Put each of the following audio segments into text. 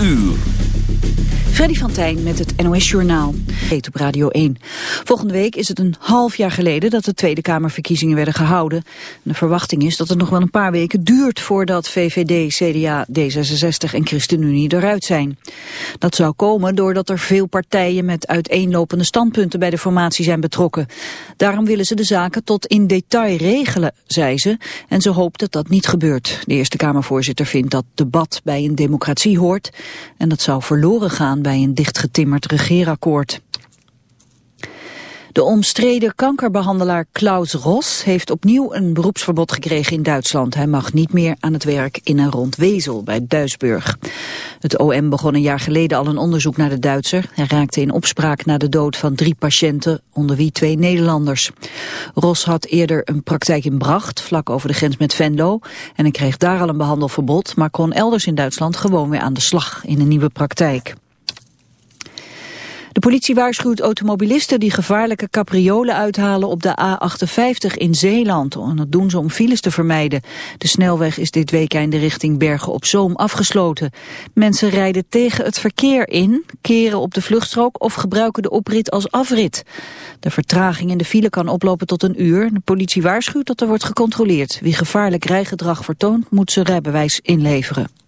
uur. Freddy van Tijn met het NOS-journaal. Heet op Radio 1. Volgende week is het een half jaar geleden dat de Tweede Kamerverkiezingen werden gehouden. De verwachting is dat het nog wel een paar weken duurt voordat VVD, CDA, D66 en ChristenUnie eruit zijn. Dat zou komen doordat er veel partijen met uiteenlopende standpunten bij de formatie zijn betrokken. Daarom willen ze de zaken tot in detail regelen, zei ze. En ze hoopt dat dat niet gebeurt. De Eerste Kamervoorzitter vindt dat debat bij een democratie hoort. En dat zou verloren gaan een dichtgetimmerd regeerakkoord. De omstreden kankerbehandelaar Klaus Ros heeft opnieuw een beroepsverbod gekregen in Duitsland. Hij mag niet meer aan het werk in en rond Wezel bij Duisburg. Het OM begon een jaar geleden al een onderzoek naar de Duitser. Hij raakte in opspraak na de dood van drie patiënten, onder wie twee Nederlanders. Ros had eerder een praktijk in Bracht, vlak over de grens met Venlo. En hij kreeg daar al een behandelverbod, maar kon elders in Duitsland gewoon weer aan de slag in een nieuwe praktijk. De politie waarschuwt automobilisten die gevaarlijke capriolen uithalen op de A58 in Zeeland. En dat doen ze om files te vermijden. De snelweg is dit weekend richting Bergen op Zoom afgesloten. Mensen rijden tegen het verkeer in, keren op de vluchtstrook of gebruiken de oprit als afrit. De vertraging in de file kan oplopen tot een uur. De politie waarschuwt dat er wordt gecontroleerd. Wie gevaarlijk rijgedrag vertoont, moet zijn rijbewijs inleveren.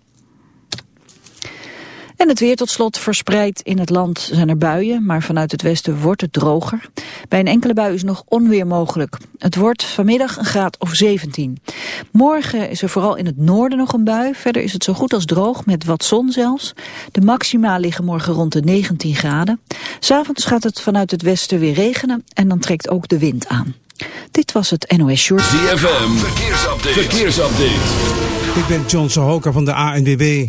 En het weer tot slot verspreid in het land zijn er buien, maar vanuit het westen wordt het droger. Bij een enkele bui is nog onweer mogelijk. Het wordt vanmiddag een graad of 17. Morgen is er vooral in het noorden nog een bui. Verder is het zo goed als droog, met wat zon zelfs. De maxima liggen morgen rond de 19 graden. S'avonds gaat het vanuit het westen weer regenen en dan trekt ook de wind aan. Dit was het NOS Short. ZFM, verkeersupdate. verkeersupdate. Ik ben John Sahoka van de ANWB.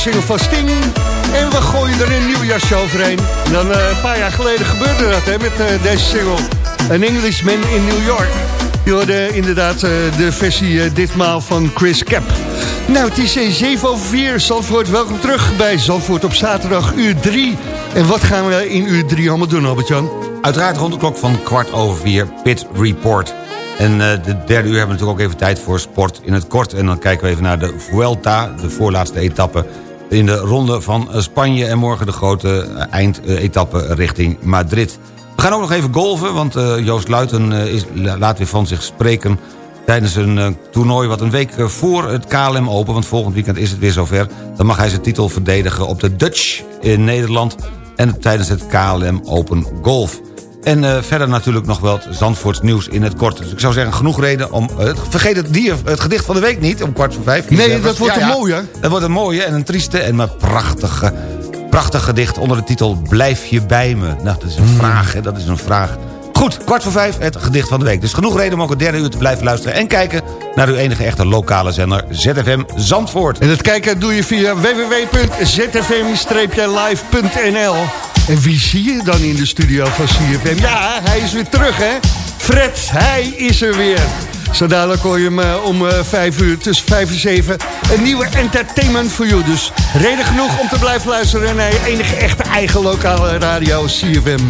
Single van Sting en we gooien er een nieuw jasje dan eh, een paar jaar geleden gebeurde dat hè, met eh, deze single. An Englishman in New York. Je hoorde inderdaad eh, de versie ditmaal van Chris Cap. Nou, het is eh, 7 over 4. Zandvoort, welkom terug bij Zandvoort op zaterdag uur 3. En wat gaan we in uur 3 allemaal doen, Albert-Jan? Uiteraard rond de klok van kwart over vier, Pit Report. En de derde uur hebben we natuurlijk ook even tijd voor sport in het kort. En dan kijken we even naar de Vuelta, de voorlaatste etappe... in de ronde van Spanje en morgen de grote eindetappe richting Madrid. We gaan ook nog even golven, want eh, Joost Luiten eh, is, la- laat weer van zich spreken... tijdens een eh, toernooi wat een week voor het KLM Open... want volgend weekend is het weer zover... dan mag hij zijn titel verdedigen op de Dutch in Nederland... en tijdens het KLM Open Golf. En eh, verder natuurlijk nog wel het Zandvoorts nieuws in het kort. Dus ik zou zeggen, genoeg reden om... eh, vergeet het, dier, het gedicht van de week niet, om kwart voor vijf. Nee, dat wordt een mooie. Dat wordt een mooie en een trieste en maar prachtige, prachtig gedicht... onder de titel Blijf je bij me? Nou, dat is een vraag, hè, dat is een vraag. Goed, kwart voor vijf, het gedicht van de week. Dus genoeg reden om ook het derde uur te blijven luisteren... en kijken naar uw enige echte lokale zender ZFM Zandvoort. En dat kijken doe je via www.zfm-live.nl. En wie zie je dan in de studio van CFM? Ja, hij is weer terug, hè? Fred, hij is er weer. Zo dadelijk hoor je hem eh, om eh, vijf uur, tussen vijf en zeven... een nieuwe entertainment voor jou. Dus reden genoeg om te blijven luisteren... naar je enige echte eigen lokale radio CFM.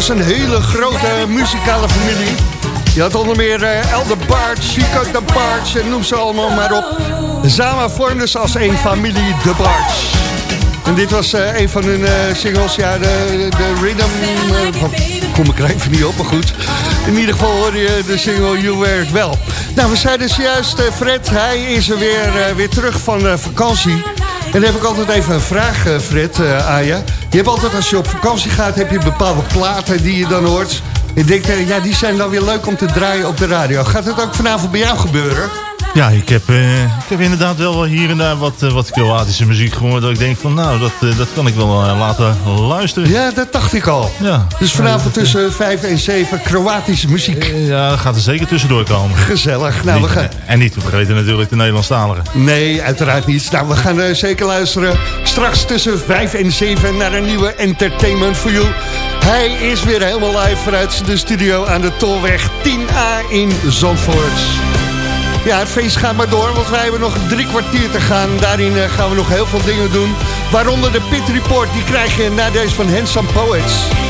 Was een hele grote muzikale familie. Je had onder meer eh, Elder Bart, Chico de Barts en noem ze allemaal maar op. Samen vormden ze als één familie de Barts. En dit was eh, een van hun eh, singles, ja, de, de rhythm... kom ik er even niet op, maar goed. In ieder geval hoorde je de single You Wear It Well. Nou, we zeiden zojuist, eh, Fred, hij is er weer, weer terug van vakantie. En dan heb ik altijd even een vraag, eh, Fred, eh, aan je. Je hebt altijd, als je op vakantie gaat, heb je bepaalde platen die je dan hoort. Je denkt, ja, die zijn dan weer leuk om te draaien op de radio. Gaat het ook vanavond bij jou gebeuren? Ja, ik heb, eh, ik heb inderdaad wel hier en daar wat, eh, wat Kroatische muziek gehoord. Dat ik denk van, nou, dat, eh, dat kan ik wel laten luisteren. Ja, dat dacht ik al. Ja. Dus vanavond tussen 5 en 7 Kroatische muziek. Ja, dat gaat er zeker tussendoor komen. Gezellig. Nou, we gaan... En niet te vergeten natuurlijk de Nederlandstalige. Nee, uiteraard niet. Nou, we gaan zeker luisteren. Straks tussen 5 en 7 naar een nieuwe Entertainment for You. Hij is weer helemaal live vanuit de studio aan de Tolweg 10A in Zandvoort. Ja, het feest gaat maar door, want wij hebben nog drie kwartier te gaan. Daarin eh, gaan we nog heel veel dingen doen. Waaronder de Pit Report, die krijg je na deze van Handsome Poets.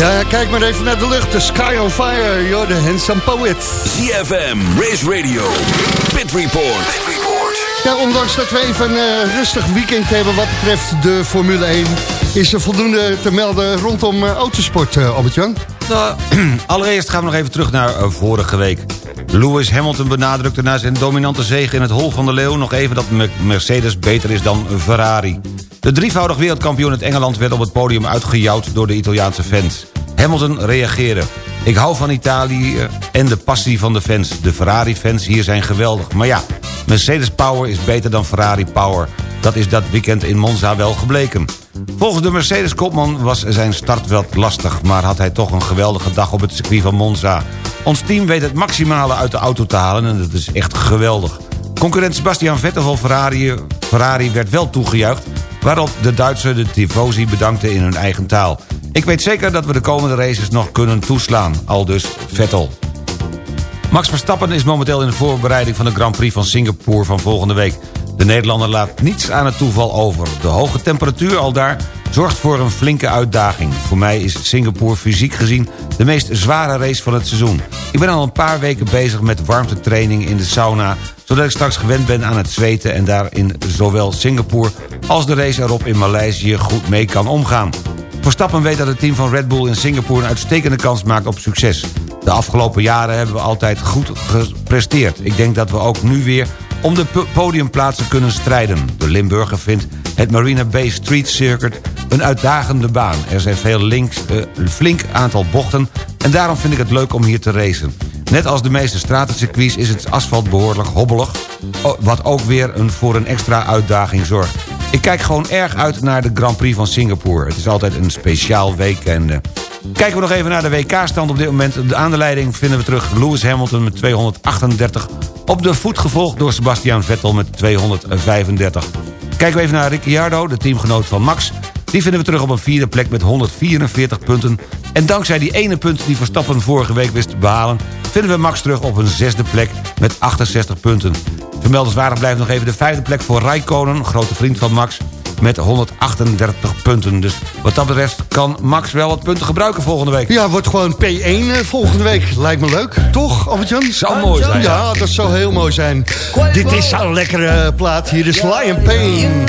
Ja, kijk maar even naar de lucht. The Sky on Fire, you're the Handsome Poet. ZFM, Race Radio, Pit Report. Ja, ondanks dat we even een eh, rustig weekend hebben wat betreft de Formule 1... is er voldoende te melden rondom eh, autosport, eh, Albert-Jan. Nou, allereerst gaan we nog even terug naar vorige week. Lewis Hamilton benadrukte na zijn dominante zege in het Hol van de Leeuw... nog even dat Me- Mercedes beter is dan Ferrari. De drievoudig wereldkampioen uit Engeland werd op het podium uitgejouwd door de Italiaanse fans. Hamilton reageerde. Ik hou van Italië en de passie van de fans. De Ferrari-fans hier zijn geweldig. Maar ja, Mercedes Power is beter dan Ferrari Power. Dat is dat weekend in Monza wel gebleken. Volgens de Mercedes-kopman was zijn start wat lastig... maar had hij toch een geweldige dag op het circuit van Monza. Ons team weet het maximale uit de auto te halen en dat is echt geweldig. Concurrent Sebastian Vettel van Ferrari, Ferrari werd wel toegejuicht... waarop de Duitser de tifosi bedankte in hun eigen taal. Ik weet zeker dat we de komende races nog kunnen toeslaan, aldus Vettel. Max Verstappen is momenteel in de voorbereiding van de Grand Prix van Singapore van volgende week. De Nederlander laat niets aan het toeval over. De hoge temperatuur al daar zorgt voor een flinke uitdaging. Voor mij is Singapore fysiek gezien de meest zware race van het seizoen. Ik ben al een paar weken bezig met warmtetraining in de sauna... zodat ik straks gewend ben aan het zweten... en daar in zowel Singapore als de race erop in Maleisië goed mee kan omgaan. Verstappen weet dat het team van Red Bull in Singapore... een uitstekende kans maakt op succes. De afgelopen jaren hebben we altijd goed gepresteerd. Ik denk dat we ook nu weer om de po- podiumplaatsen kunnen strijden. De Limburger vindt het Marina Bay Street Circuit een uitdagende baan. Er zijn veel links, eh, een flink aantal bochten... en daarom vind ik het leuk om hier te racen. Net als de meeste stratencircuits is het asfalt behoorlijk hobbelig... o- wat ook weer een, voor een extra uitdaging zorgt. Ik kijk gewoon erg uit naar de Grand Prix van Singapore. Het is altijd een speciaal weekend. Kijken we nog even naar de WK-stand op dit moment. Aan de leiding vinden we terug Lewis Hamilton met 238. Op de voet gevolgd door Sebastian Vettel met 235. Kijken we even naar Ricciardo, de teamgenoot van Max. Die vinden we terug op een vierde plek met 144 punten. En dankzij die ene punt die Verstappen vorige week wist te behalen... vinden we Max terug op een zesde plek met 68 punten. Vermeldenswaardig blijft nog even de vijfde plek voor Raikkonen... een grote vriend van Max, met 138 punten. Dus wat dat betreft kan Max wel wat punten gebruiken volgende week. Ja, wordt gewoon P1 eh, volgende week. Lijkt me leuk, toch, Albert-Jan? Zou mooi zijn, Ja, ja. dat zou heel mooi zijn. Dit is zo'n lekkere plaat. Hier is Lion Pain.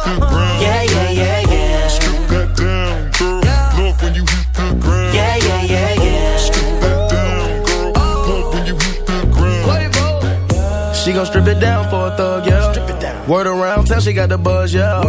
She gon' strip it down for a thug, yeah. Strip it down. Word around town, she got the buzz, yeah.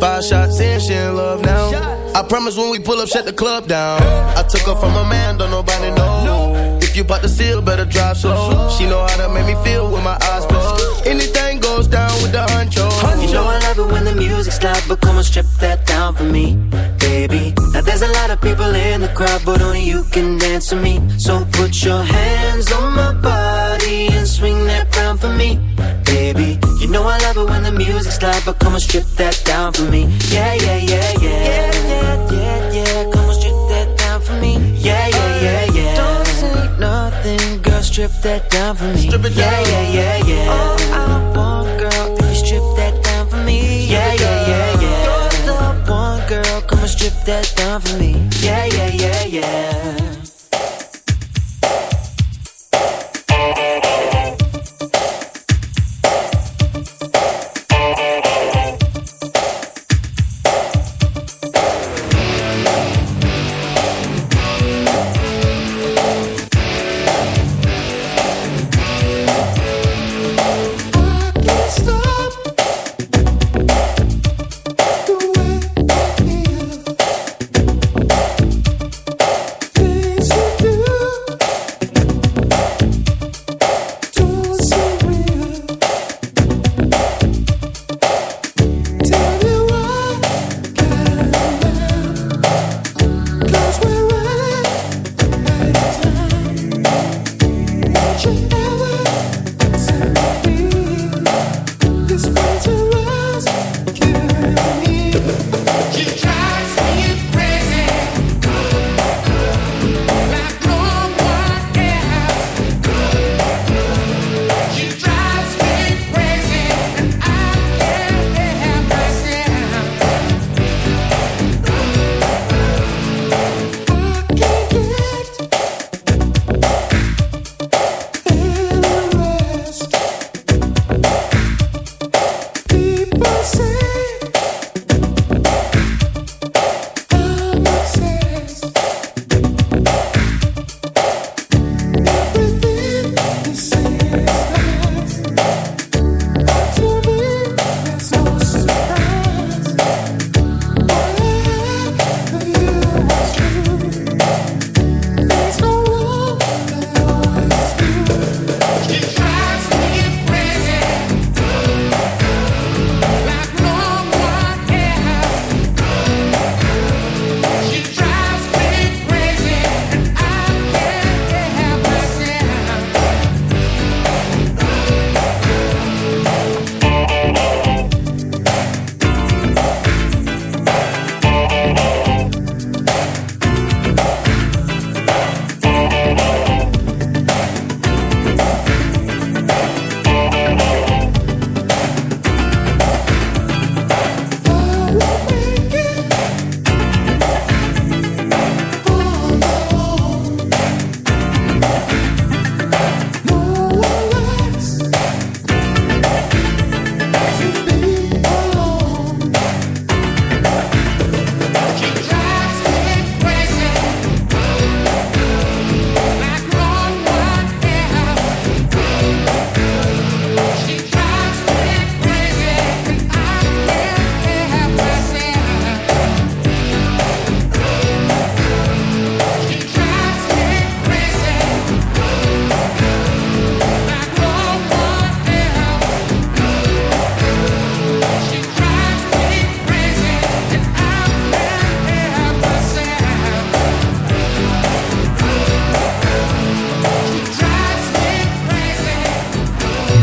Five shots in, she in love now. I promise when we pull up, shut the club down. I took her from a man, don't nobody know. If you bought the seal, better drive slow. She know how to make me feel with my eyes closed. Anything goes down with the honcho. You know I love it when the music's loud, but come on, strip that down for me, baby. Now there's a lot of people in the crowd, but only you can dance to me. So put your hands on my body when the music's loud, but come on, strip that down for me. Yeah, yeah, yeah, yeah. Yeah, yeah, yeah, yeah. Come on, strip that down for me. Yeah, yeah, oh, yeah, yeah. Don't say nothing, girl, strip that down for me. Strip it yeah, down. yeah, yeah, yeah. Oh, All I want, girl, if you strip that down for me. Yeah, yeah, yeah, yeah. You're the one, girl, come and strip that down for me.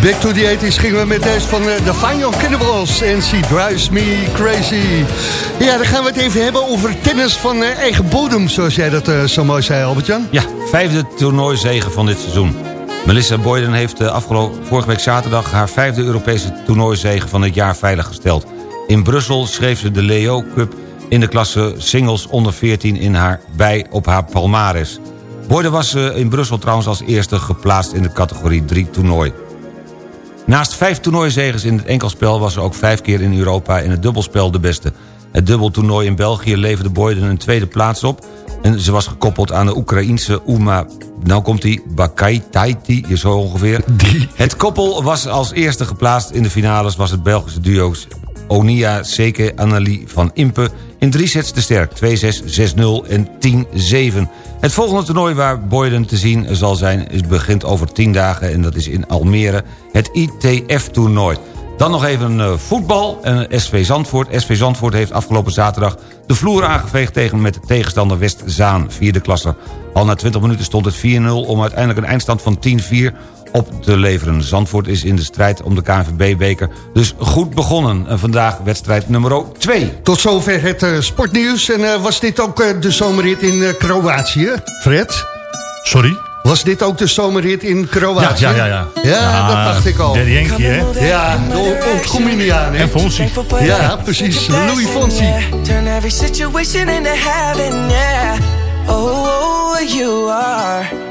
Back to the 80s gingen we met deze van eh, de Final Cannibals en She Drives Me Crazy. Ja, dan gaan we het even hebben over tennis van eh, eigen bodem, zoals jij dat eh, zo mooi zei, Albert-Jan. Ja, vijfde toernooizege van dit seizoen. Melissa Boyden heeft afgelopen vorige week zaterdag... haar vijfde Europese toernooizege van het jaar veiliggesteld. In Brussel schreef ze de Leo Cup in de klasse singles onder 14 in haar bij op haar palmares. Boyden was in Brussel trouwens als eerste geplaatst in de categorie 3 toernooi. Naast vijf toernooizegers in het enkelspel was ze ook vijf keer in Europa in het dubbelspel de beste. Het dubbeltoernooi in België leverde Boyden een tweede plaats op... en ze was gekoppeld aan de Oekraïense Uma... nou komt die, Bakaitaiti, zo ongeveer. Het koppel was als eerste geplaatst in de finales... was het Belgische duo Onia Seke Annelie van Impe in drie sets te sterk. 2-6, 6-0 en 10-7. Het volgende toernooi waar Boyden te zien zal zijn... begint over 10 dagen en dat is in Almere. Het ITF-toernooi. Dan nog even eh, voetbal. En SV Zandvoort. SV Zandvoort heeft afgelopen zaterdag de vloer aangeveegd... tegen met de tegenstander Westzaan, vierde klasse. Al na 20 minuten stond het 4-0 om uiteindelijk een eindstand van 10-4 op te leveren. Zandvoort is in de strijd om de KNVB-beker dus goed begonnen. En vandaag wedstrijd nummer 2. Tot zover het eh, sportnieuws. En eh, was dit ook eh, de zomerrit in Kroatië, Fred? Sorry? Was dit ook de zomerrit in Kroatië? Ja, ja, ja, ja. Ja, dat dacht ik al. Daddy Yankee, hè? Ja, de ontkom je niet aan, hè? En Fonsi. Ja, precies. Louis Fonsi. Turn every situation into heaven, yeah. Oh, you are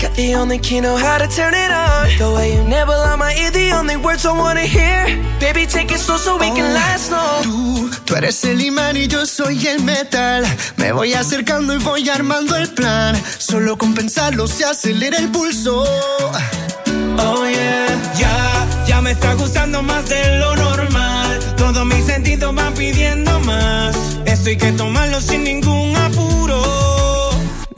Got the only key, know how to turn it on. The way you nibble on my ear, the only words I wanna hear. Baby, take it slow so we can last long. Tú, tú eres el imán y yo soy el metal. Me voy acercando y voy armando el plan. Solo con pensarlo se acelera el pulso. Oh yeah, ya, ya me está gustando más de lo normal. Todos mis sentidos van pidiendo más. Esto hay que tomarlo sin ningún.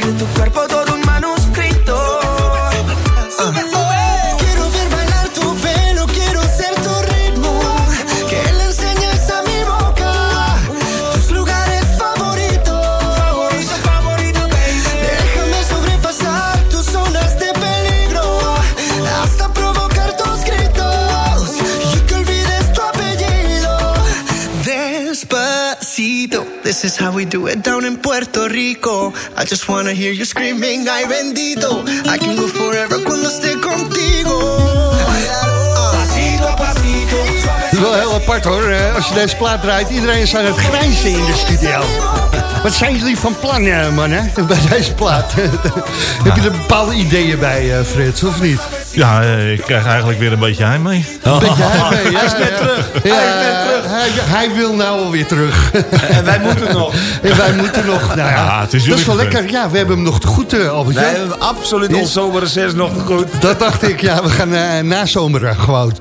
de tu cuerpo todo un manuscrito. Quiero we do it down in Puerto Rico. I just wanna hear you screaming, ay bendito. I can go forever cuando esté contigo. Het is wel heel apart hoor, als je deze plaat draait. Iedereen is aan het grijnzen in de studio. Wat zijn jullie van plan, eh, man, hè? bij deze plaat? Heb je er bepaalde ideeën bij, eh, Frits, of niet? Ja, eh, ik krijg eigenlijk weer een beetje heimwee. Een beetje heimwee, ja, Hij is net ja. terug. Ja, Hij is net terug. Hij, hij wil nou alweer terug. En wij moeten nog. En wij moeten nog. Nou ja, Ja, het is dat is wel lekker. Ja, we hebben hem nog te goed, uh, Albert. Wij hebben absoluut ons zomerreces nog te goed. Dat dacht ik, ja, we gaan uh, nazomeren gewoon.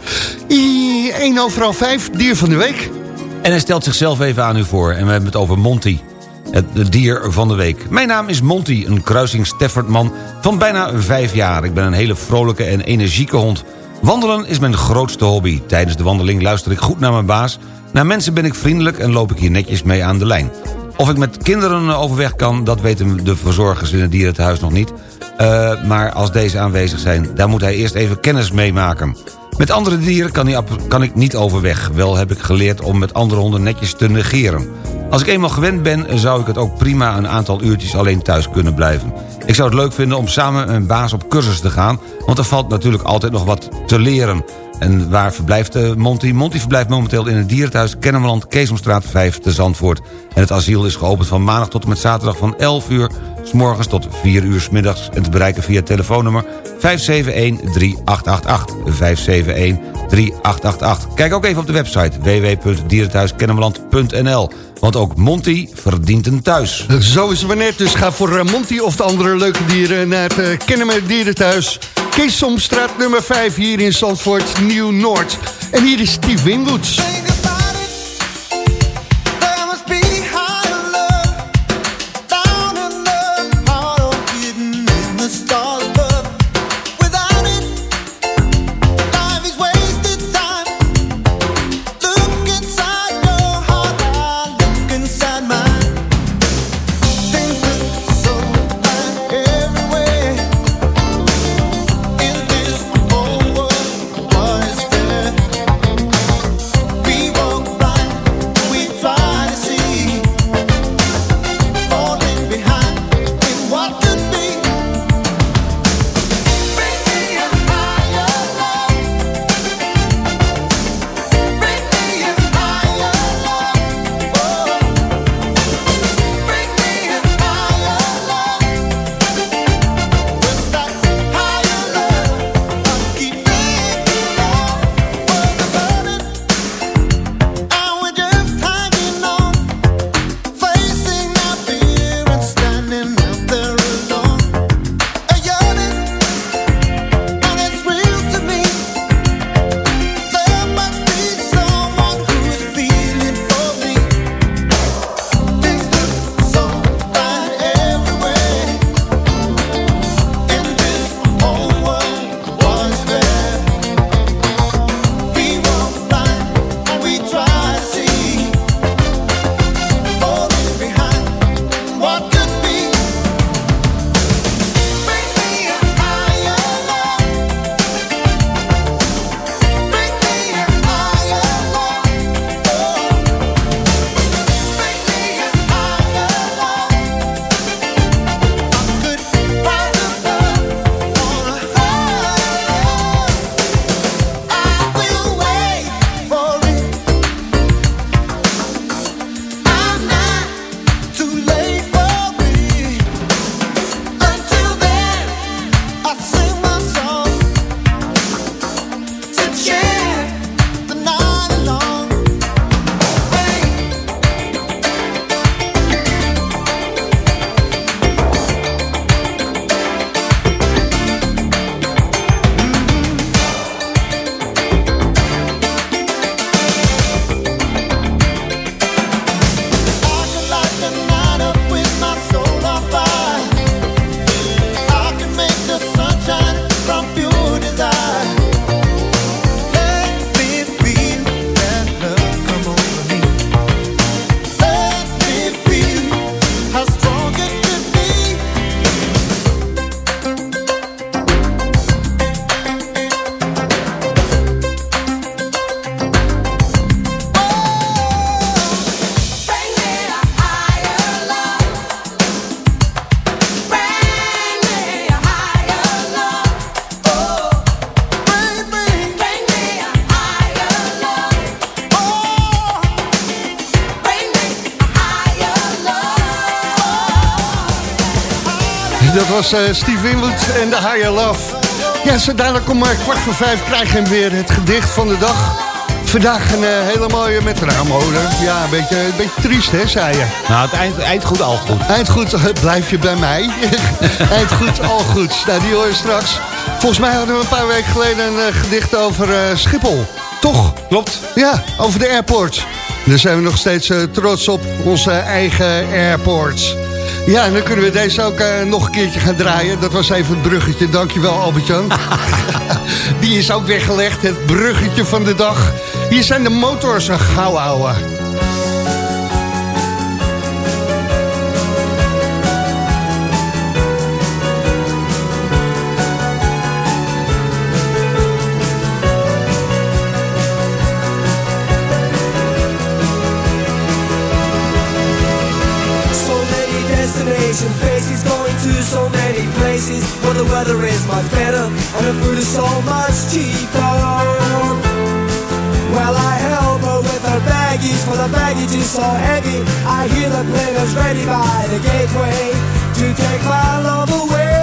I, 1 overal 5, dier van de week. En hij stelt zichzelf even aan u voor. En we hebben het over Monty. Het dier van de week. Mijn naam is Monty, een kruising Staffordman van bijna vijf jaar. Ik ben een hele vrolijke en energieke hond. Wandelen is mijn grootste hobby. Tijdens de wandeling luister ik goed naar mijn baas. Naar mensen ben ik vriendelijk en loop ik hier netjes mee aan de lijn. Of ik met kinderen overweg kan, dat weten de verzorgers in het dierenhuis nog niet. Uh, maar als deze aanwezig zijn, daar moet hij eerst even kennis mee maken. Met andere dieren kan ik niet overweg. Wel heb ik geleerd om met andere honden netjes te negeren. Als ik eenmaal gewend ben, zou ik het ook prima een aantal uurtjes alleen thuis kunnen blijven. Ik zou het leuk vinden om samen met mijn baas op cursus te gaan... want er valt natuurlijk altijd nog wat te leren. En waar verblijft eh, Monty? Monty verblijft momenteel in het dierenthuis Kennemerland, Keesomstraat 5 te Zandvoort. En het asiel is geopend van maandag tot en met zaterdag van 11 uur... s morgens tot 4 uur s middags en te bereiken via telefoonnummer 571-3888. 571-3888. Kijk ook even op de website www.dierenthuiskennemerland.nl. Want ook Monty verdient een thuis. Zo is het maar net. Dus ga voor eh, Monty of de andere leuke dieren naar het uh, Kennemer Dierenthuis. Keesomstraat nummer 5 hier in Zandvoort, Nieuw-Noord. En hier is Steve Winwood. Was eh, Steve Winwood en de Higher Love. Ja, zo dadelijk om eh, kwart voor vijf krijgen we weer het gedicht van de dag. Vandaag een eh, hele mooie met raamhoder. Ja, een beetje, een beetje triest, hè, zei je. Nou, het eind, eind goed, al goed. Eind goed, blijf je bij mij. Eind goed, al goed. Nou, die hoor je straks. Volgens mij hadden we een paar weken geleden een gedicht over Schiphol. Toch? Klopt. Ja, over de airport. Daar zijn we nog steeds trots op, onze eigen airports. Ja, en dan kunnen we deze ook eh, nog een keertje gaan draaien. Dat was even het bruggetje. Dankjewel, Albert-Jan. Die is ook weggelegd, het bruggetje van de dag. Hier zijn de motors, een gauw ouwe. Much better and the food is so much cheaper. Well, I help her with her baggies, for the baggage is so heavy. I hear the players ready by the gateway to take my love away.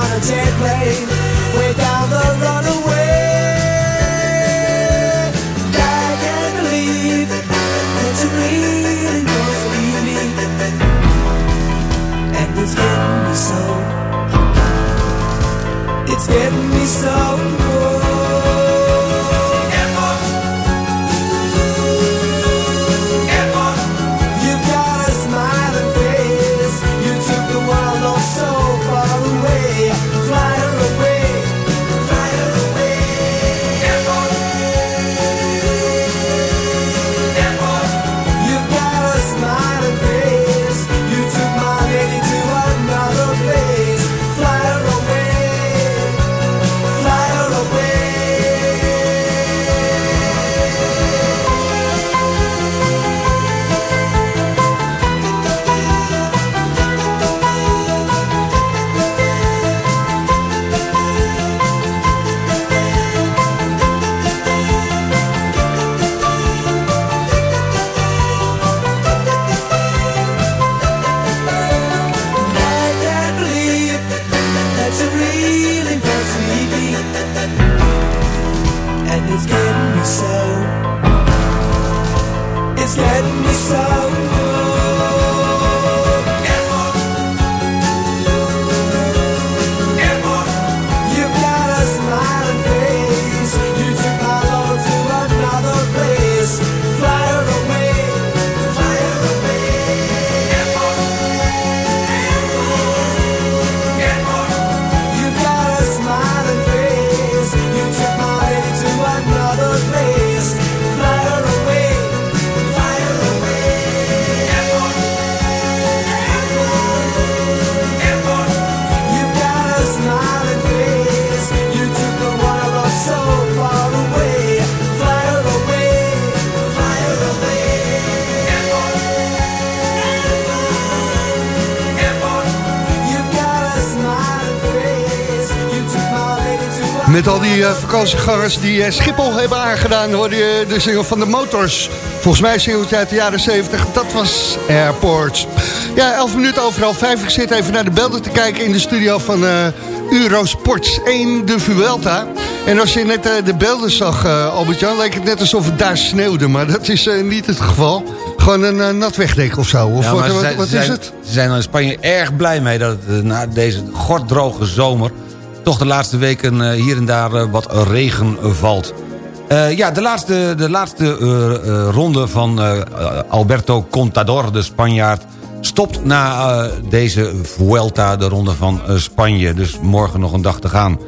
On a jet plane, way down the runaway. I can't believe that you really must leave me, and it's getting me so. It's getting me so. Vakantiegangers die eh, Schiphol hebben aangedaan... hoorde je de single van de Motors. Volgens mij singeltje uit de jaren 70. Dat was Airport. Ja, 11 minuten overal 5. Ik zit even naar de beelden te kijken in de studio van eh Eurosports 1, de Vuelta. En als je net eh, de beelden zag, Albert-Jan... leek het net alsof het daar sneeuwde. Maar dat is niet het geval. Gewoon een nat wegdek of zo. Of Ja, wat, wat, zijn- wat ze is zijn- het? Ze zijn er in Spanje erg blij mee dat het na deze gorddroge zomer... toch de laatste weken eh, hier en daar eh, wat regen valt. Eh, ja, de laatste, de laatste ronde van Alberto Contador, de Spanjaard... stopt na deze Vuelta, de ronde van Spanje. Dus morgen nog een dag te gaan.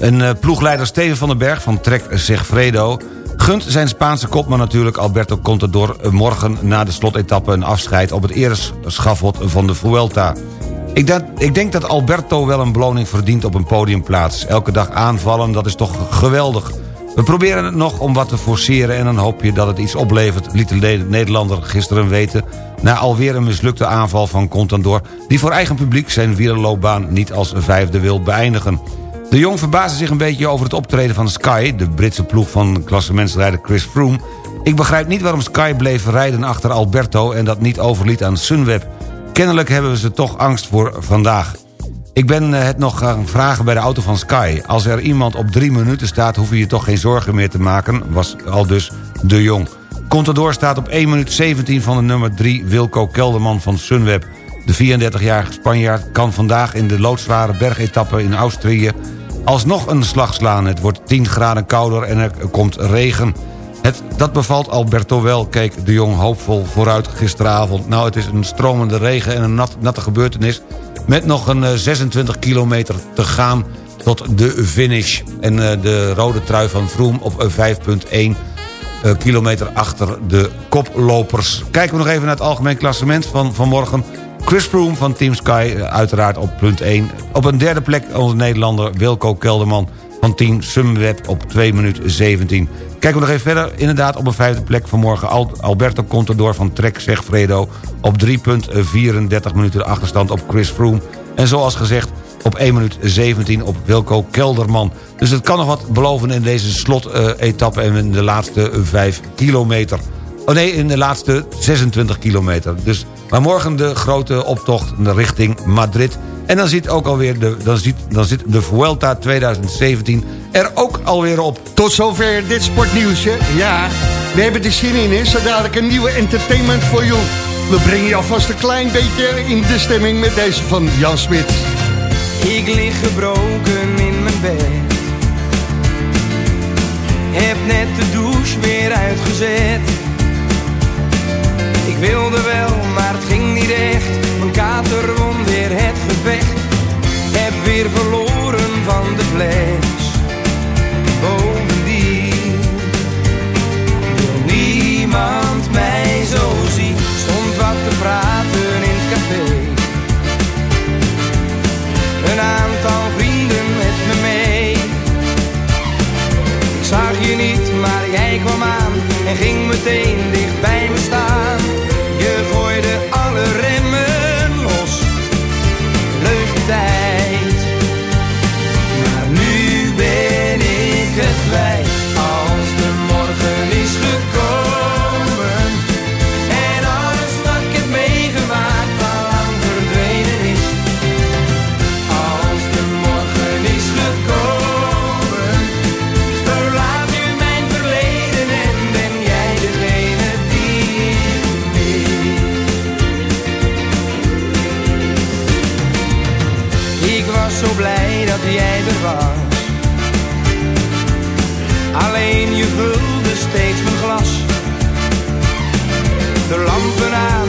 En eh, ploegleider Steven van den Berg van Trek Segfredo... gunt zijn Spaanse kopman natuurlijk Alberto Contador... morgen na de slotetappe een afscheid op het ereschafot van de Vuelta. Ik, ik denk dat Alberto wel een beloning verdient op een podiumplaats. Elke dag aanvallen, dat is toch geweldig. We proberen het nog om wat te forceren en dan hoop je dat het iets oplevert... liet de Nederlander gisteren weten... na alweer een mislukte aanval van Contador... die voor eigen publiek zijn wielerloopbaan niet als vijfde wil beëindigen. De Jong verbaasde zich een beetje over het optreden van Sky... de Britse ploeg van klassementsrijder Chris Froome. Ik begrijp niet waarom Sky bleef rijden achter Alberto... en dat niet overliet aan Sunweb. Kennelijk hebben ze toch angst voor vandaag. Ik ben eh, het nog gaan vragen bij de auto van Sky. Als er iemand op drie minuten staat, hoef je je toch geen zorgen meer te maken... was al dus de Jong. Contador staat op 1 minuut 17 van de nummer 3 Wilco Kelderman van Sunweb. De 34-jarige Spanjaard kan vandaag in de loodzware bergetappe in Austrië... alsnog een slag slaan. Het wordt 10 graden kouder en er komt regen. Het, dat bevalt Alberto wel, keek de Jong hoopvol vooruit gisteravond. Nou, het is een stromende regen en een nat, natte gebeurtenis... met nog een eh, 26 kilometer te gaan tot de finish. En eh, de rode trui van Vroom op eh, 5.1 eh, kilometer achter de koplopers. Kijken we nog even naar het algemeen klassement van vanmorgen. Chris Froome van Team Sky eh, uiteraard op punt 1. Op een derde plek onze Nederlander Wilco Kelderman van Team Sunweb op 2 minuten 17. Kijken we nog even verder. Inderdaad op een vijfde plek vanmorgen Al- Alberto Contador van Trek Segfredo... op 3,34 minuten de achterstand op Chris Froome. En zoals gezegd op 1 minuut 17 op Wilco Kelderman. Dus het kan nog wat beloven in deze slot-etappe... en in de laatste 5 kilometer. Oh nee, in de laatste 26 kilometer. Dus, maar morgen de grote optocht richting Madrid. En dan zit ook alweer de, dan zit, dan zit de Vuelta 2017 er ook alweer op. Tot zover dit sportnieuwsje. Ja, we hebben er zin in, hè? Zo dadelijk een nieuwe entertainment voor jou. We brengen je alvast een klein beetje in de stemming met deze van Jan Smit. Ik lig gebroken in mijn bed. Heb net de douche weer uitgezet. Ik wilde wel, maar het ging niet echt. Mijn kater won weer het gevecht. Heb weer verloren van de fles. Bovendien wil niemand mij zo zien. Stond wat te praten in het café. Een aantal vrienden met me mee. Ik zag je niet, maar jij kwam aan en ging meteen dicht bij me staan. Je gooide alle Alleen je vulde steeds mijn glas. De lampen aan,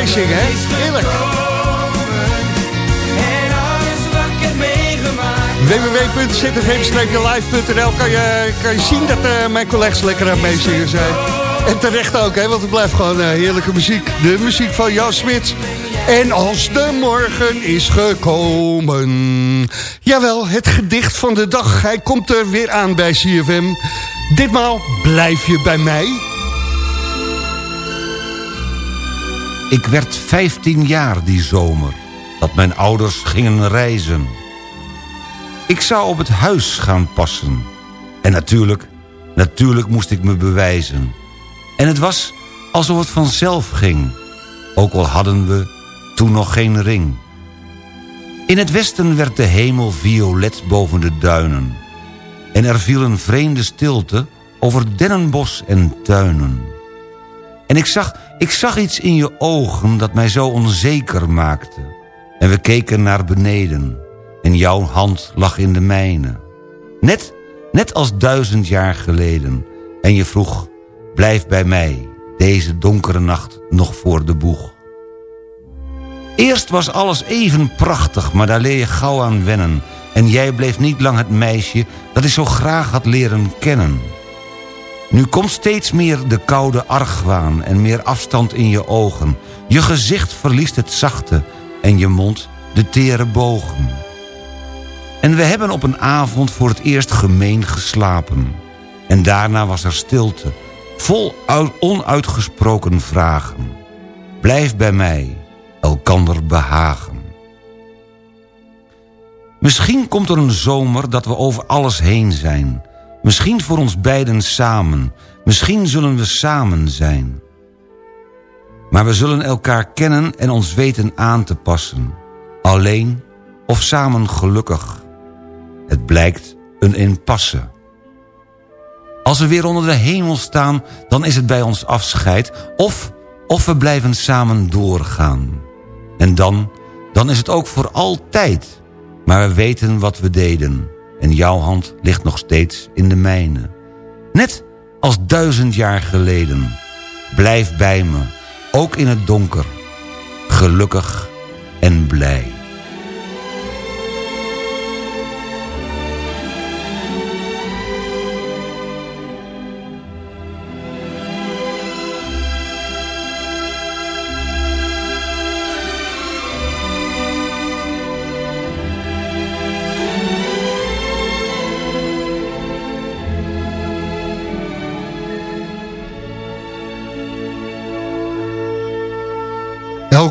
meezingen, hè? Heerlijk. Www.zfm-live.nl kan je, kan je zien dat eh, mijn collega's lekker aan meezingen zijn. En terecht ook, hè, want het blijft gewoon eh, heerlijke muziek. De muziek van Jan Smit. En als de morgen is gekomen. Jawel, het gedicht van de dag. Hij komt er weer aan bij CFM. Ditmaal blijf je bij mij. Ik werd 15 jaar die zomer, dat mijn ouders gingen reizen. Ik zou op het huis gaan passen. En natuurlijk, natuurlijk moest ik me bewijzen. En het was alsof het vanzelf ging. Ook al hadden we toen nog geen ring. In het westen werd de hemel violet boven de duinen. En er viel een vreemde stilte over dennenbos en tuinen. En ik zag, ik zag iets in je ogen dat mij zo onzeker maakte. En we keken naar beneden. En jouw hand lag in de mijne. Net, net als duizend jaar geleden. En je vroeg, blijf bij mij, deze donkere nacht nog voor de boeg. Eerst was alles even prachtig, maar daar leer je gauw aan wennen. En jij bleef niet lang het meisje dat ik zo graag had leren kennen. Nu komt steeds meer de koude argwaan en meer afstand in je ogen. Je gezicht verliest het zachte en je mond de tere bogen. En we hebben op een avond voor het eerst gemeen geslapen. En daarna was er stilte, vol uit- onuitgesproken vragen. Blijf bij mij, elkander behagen. Misschien komt er een zomer dat we over alles heen zijn. Misschien voor ons beiden samen. Misschien zullen we samen zijn. Maar we zullen elkaar kennen en ons weten aan te passen. Alleen of samen gelukkig. Het blijkt een impasse. Als we weer onder de hemel staan, dan is het bij ons afscheid... of, of we blijven samen doorgaan. En dan, dan is het ook voor altijd. Maar we weten wat we deden. En jouw hand ligt nog steeds in de mijne. Net als duizend jaar geleden. Blijf bij me, ook in het donker. Gelukkig en blij.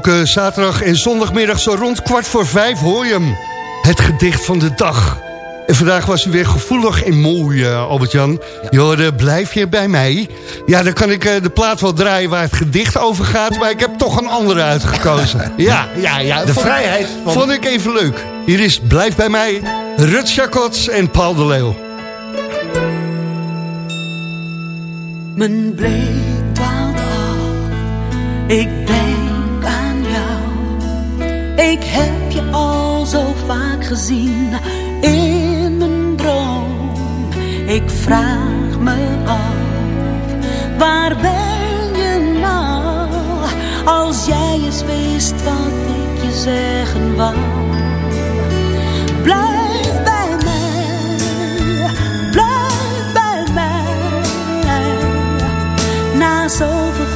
Elke zaterdag en zondagmiddag zo rond kwart voor vijf hoor je hem. Het gedicht van de dag. En vandaag was hij weer gevoelig en mooi, eh, Albert-Jan. Je hoorde, blijf je bij mij? Ja, dan kan ik eh, de plaat wel draaien waar het gedicht over gaat... maar ik heb toch een andere uitgekozen. ja, ja, ja. De Vond vrijheid van- Vond ik even leuk. Hier is Blijf bij mij, Rut Jacots en Paul de Leeuw. Mijn blik dwaalt af, ik denk gezien in mijn droom. Ik vraag me af, waar ben je nou? Als jij eens wist wat ik je zeggen wou. Blijf bij mij, blijf bij mij. Na zoveel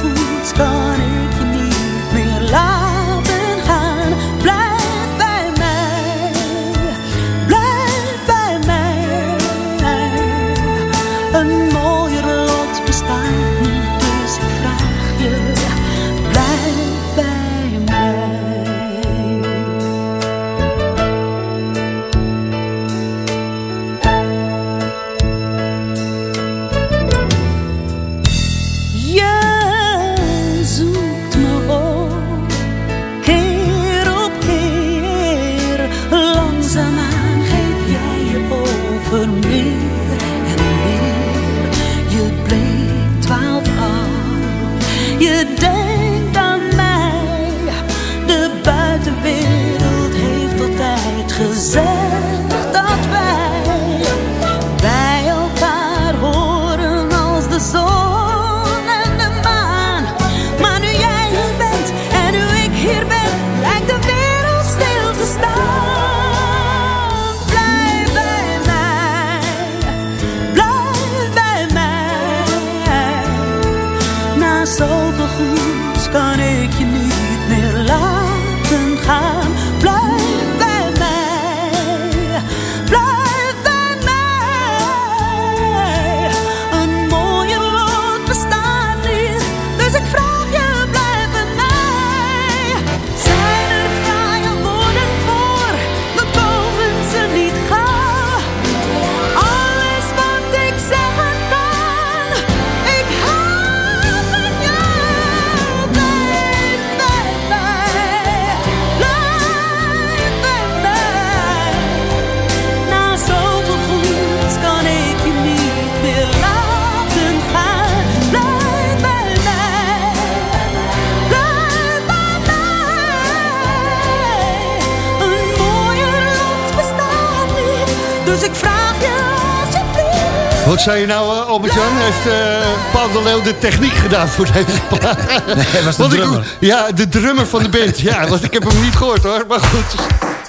zei je nou, uh, Albert-Jan? Heeft uh, Paul de Leeuw de techniek gedaan voor deze plaat? Nee, hij was de ik- drummer. ja, de drummer van de band. Ja, want ik heb hem niet gehoord hoor. Maar goed,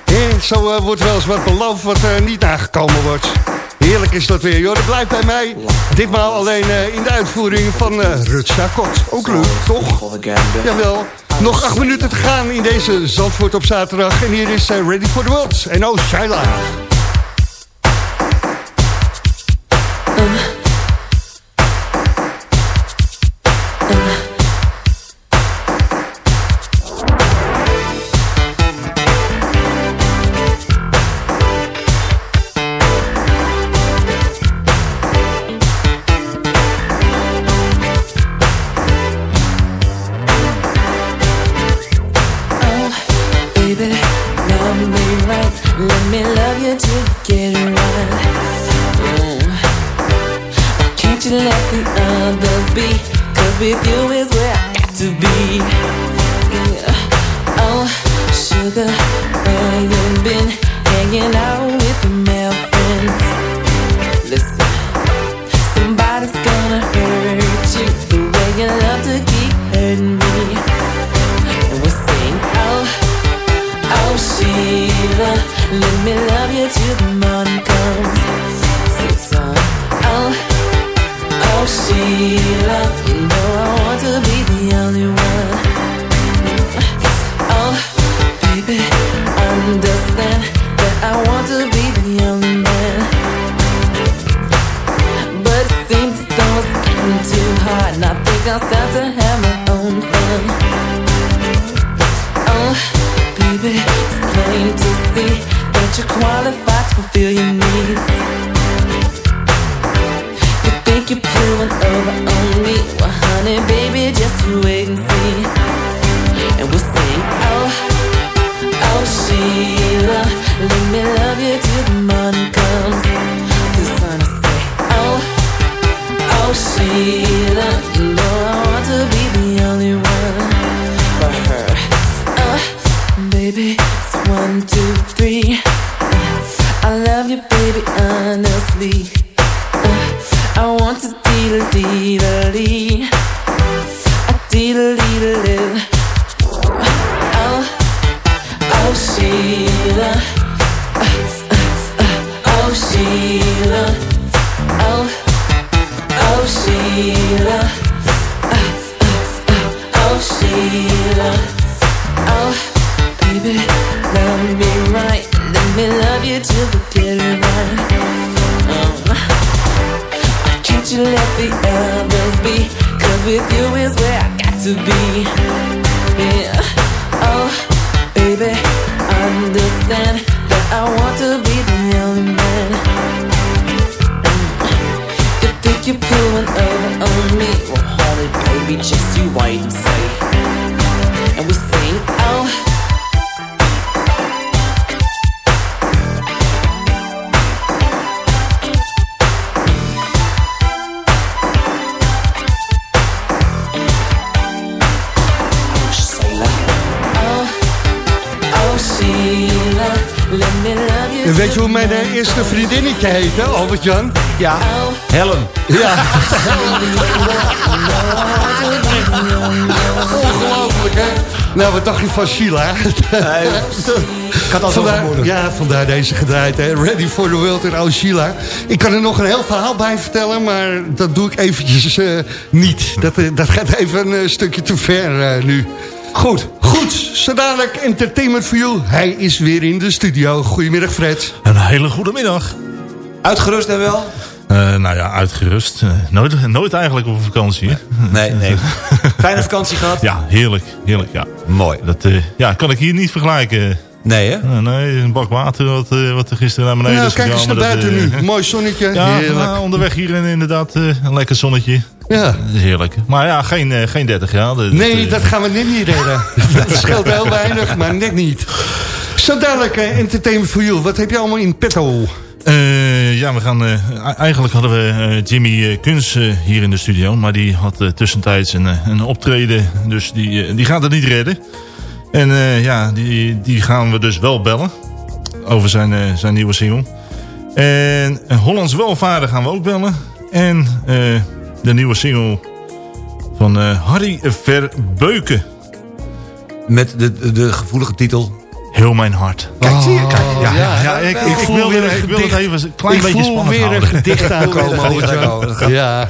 eh, zo eh, wordt wel eens wat beloofd wat niet aangekomen wordt. Heerlijk is dat weer. Joh, dat blijft bij mij. Ditmaal alleen eh, in de uitvoering van eh Rutsa Kot. Ook leuk, toch? Jawel. Nog acht minuten te gaan in deze Zandvoort op zaterdag. En hier is Ready for the World. En oh, Shaila. Wait and see. Van Sheila? Ik had al vandaar. Ja, vandaar deze gedraaid, hè? Ready for the World en Oh Sheila. Ik kan er nog een heel verhaal bij vertellen, maar dat doe ik eventjes eh, niet. Dat, eh, dat gaat even een eh, stukje te ver eh, nu. Goed, goed. Zo dadelijk Entertainment for You. Hij is weer in de studio. Goedemiddag, Fred. Een hele goede middag. Uitgerust en wel? Eh, nou ja, uitgerust. Nooit, nooit eigenlijk op vakantie. hè? Nee, nee. Fijne vakantie gehad? Ja, heerlijk. Heerlijk, ja. Mooi. Dat eh, ja, kan ik hier niet vergelijken. Nee, hè? Eh, nee, een bak water wat, eh, wat er gisteren naar beneden Nou, is kijk eens naar buiten dat, nu. Mooi zonnetje. Ja, Heerlijk. nou, onderweg hier en inderdaad eh, een lekker zonnetje. Ja. Heerlijk. Maar ja, geen, eh, geen 30 jaar. Dat- Nee, dat gaan we net niet redden. dat scheelt heel weinig, maar net niet. Zo dadelijk, Entertainment for You. Wat heb je allemaal in petto? Eh, ja, we gaan, eh, eigenlijk hadden we eh, Jimmy eh, eh, hier in de studio. Maar die had eh, tussentijds een, eh, een optreden. Dus die, eh, die gaat het niet redden. En eh, ja, die, die gaan we dus wel bellen. Over zijn, eh, zijn nieuwe single. En Hollands Welvaren gaan we ook bellen. En eh, de nieuwe single van eh, Harry Verbeuken. Met de, de gevoelige titel... Heel mijn hart. Kijk, zie je? Kijk, Ja, ja, ja, ja, ik, ik, Ik voel wil, weer ik wil het gedicht. even een klein Ik beetje voel spannend weer een houden. gedicht aankomen. Ja.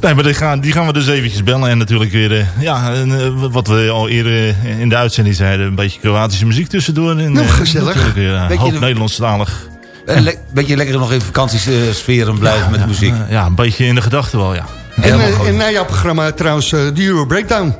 Nee, maar die gaan, die gaan we dus eventjes bellen. En natuurlijk weer, eh, ja, en, eh, wat we al eerder eh, in de uitzending zeiden. Een beetje Kroatische muziek tussendoor. En, Nou, gezellig. Beetje hoop de- Nederlandstalig. Een le- beetje lekker nog in vakantiesferen blijven met muziek. Ja, een beetje in de gedachten wel, ja. En, en na jouw programma trouwens de Euro Breakdown.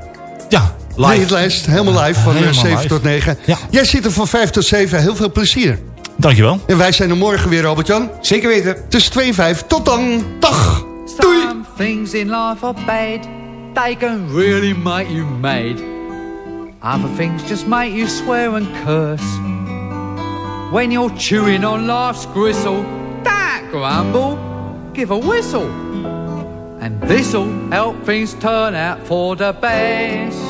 Ja, Live. Lijst, helemaal live van eh, Helemaal 7 live. tot 9. Ja. Jij zit er van 5 tot 7. Heel veel plezier. Dankjewel. En wij zijn er morgen weer, Albert-Jan. Zeker weten. Tussen 2 en 5. Tot dan. Dag. Some things in life are bad. They can really make you mad. Other things just make you swear and curse. When you're chewing on life's gristle, don't grumble, give a whistle. And this'll help things turn out for the best.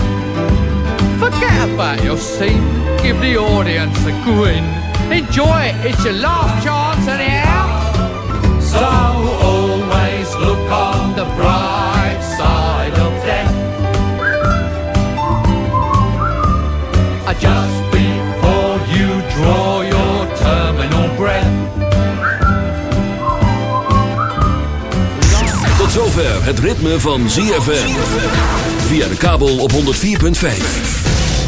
Forget about your scene, give the audience a grin. Enjoy it, it's your last chance anyhow. So always look on the bright side of death. Uh, Just before you draw your terminal breath. Tot zover het ritme van ZFM. Via de kabel op 104.5.